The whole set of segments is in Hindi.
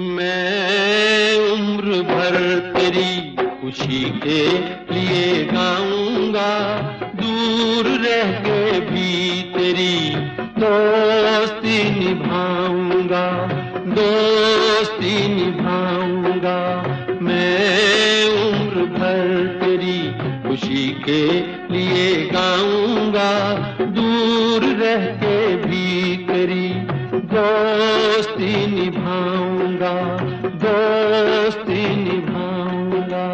मैं उम्र भर तेरी खुशी के लिए गाऊँगा। दूर रह के भी तेरी दोस्ती निभाऊँगा दोस्ती निभाऊँगा। मैं उम्र भर तेरी खुशी के लिए गाऊँगा। दूर रह के भी तेरी दोस्ती निभाऊँगा दोस्ती निभाऊँगा।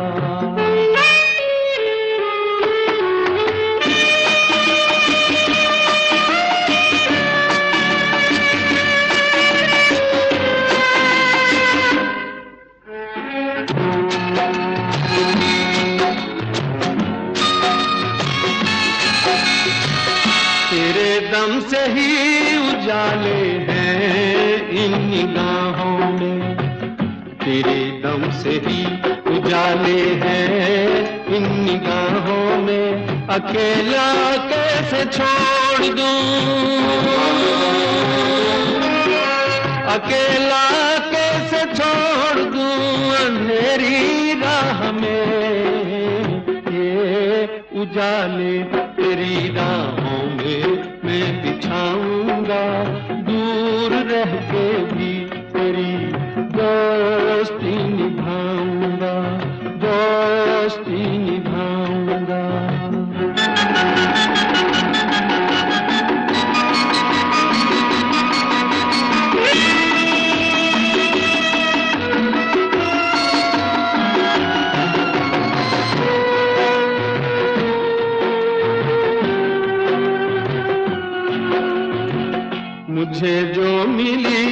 तेरे दम से ही उजाले हैं। निगाहों में तेरे दम से ही उजाले हैं। इन निगाहों में अकेला कैसे छोड़ दूँ? अकेला कैसे छोड़ दूँ अंधेरी राह में? ये उजाले तेरी राहों रह के भी तेरी दोस्ती निभाऊँगा दोस्ती मुझे जो मिली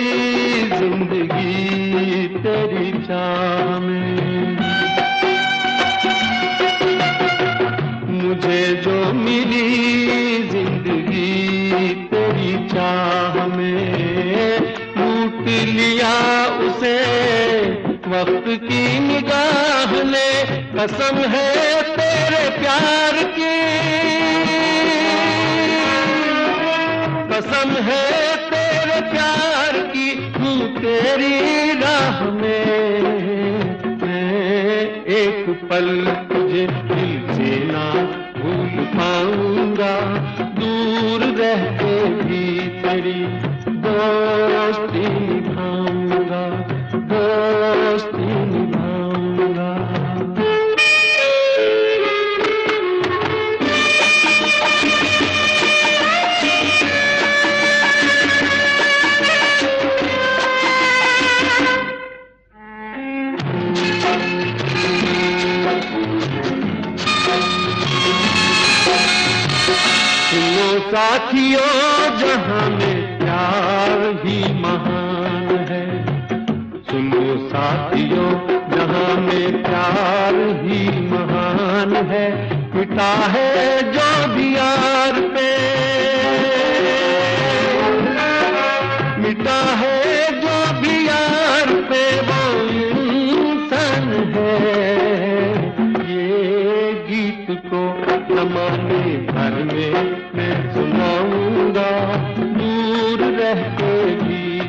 ज़िंदगी तेरी चाह में। मुझे जो मिली ज़िंदगी तेरी चाह में। लूट लिया उसे वक्त की निगाह ने कसम है तेरे प्यार की। कसम है तेरी राह में मैं एक पल तुझे दिल से ना भूल पाऊँगा। दूर रहते भी तेरी दोस्ती निभाऊँगा दोस्ती सुनो साथियों, जहाँ में प्यार ही महान है। सुनो साथियों, जहाँ में प्यार ही महान है। पिता है जो भी यार पे। जमाने भर में मैं सुनाऊँगा दूर रह के भी।